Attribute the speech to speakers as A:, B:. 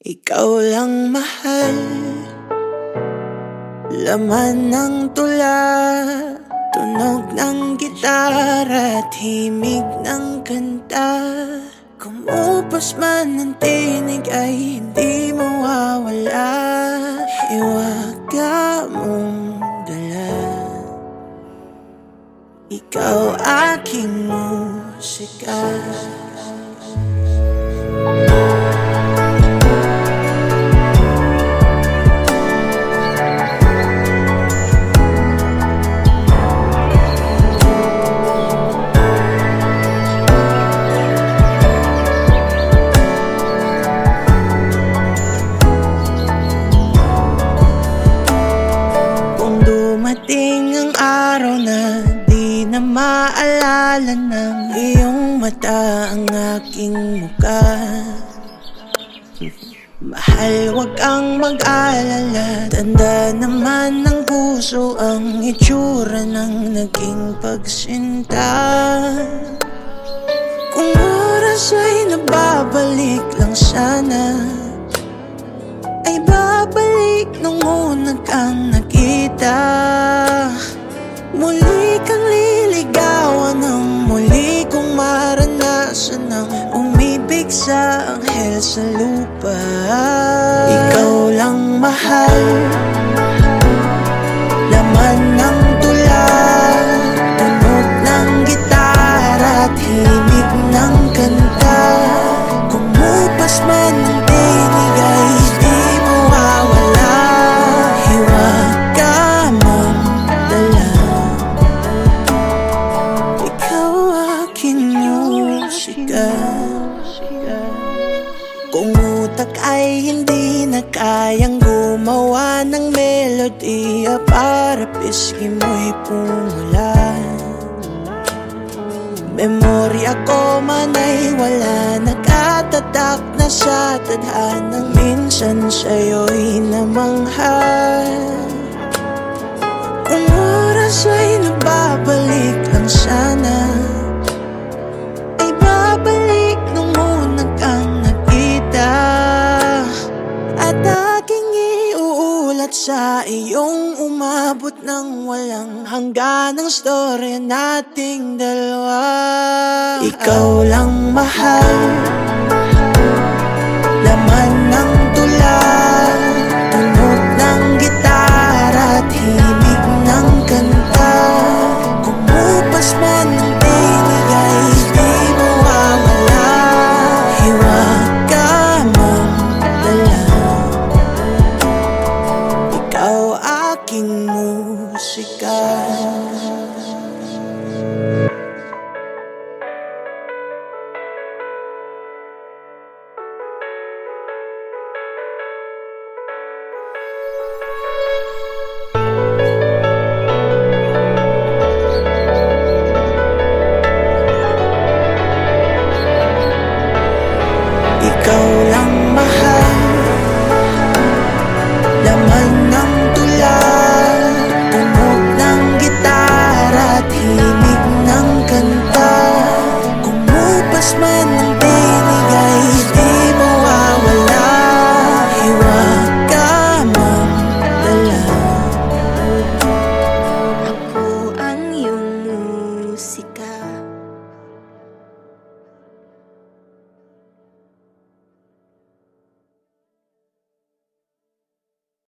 A: Ikaw lang mahal. Laman ng tula Tunog ng gitara at himig ng kanta. Kumupas man ang tinig ay hindi mawawala. Hiwaga mong dala. Ikaw aking musika. Kung na maalala ng iyong mata ang aking muka. Mahal, wag kang mag-alala. Tanda naman ng puso ang itsura ng naging pagsinta. Kung oras ay nababalik lang sana Ay babalik nung una kang nakita. Muli umibig sa anghel sa lupa. Ikaw lang mahal utak ay hindi na kayang gumawa ng melodiya Para pisgi mo'y pumula. Memorya ko man ay wala Nakatatak na sa tadhanang Minsan sa'yo'y namanghal. Kung oras ay nababalik sa iyong umabot ng walang hanggan. Ang storya nating dalawa. Ikaw lang mahal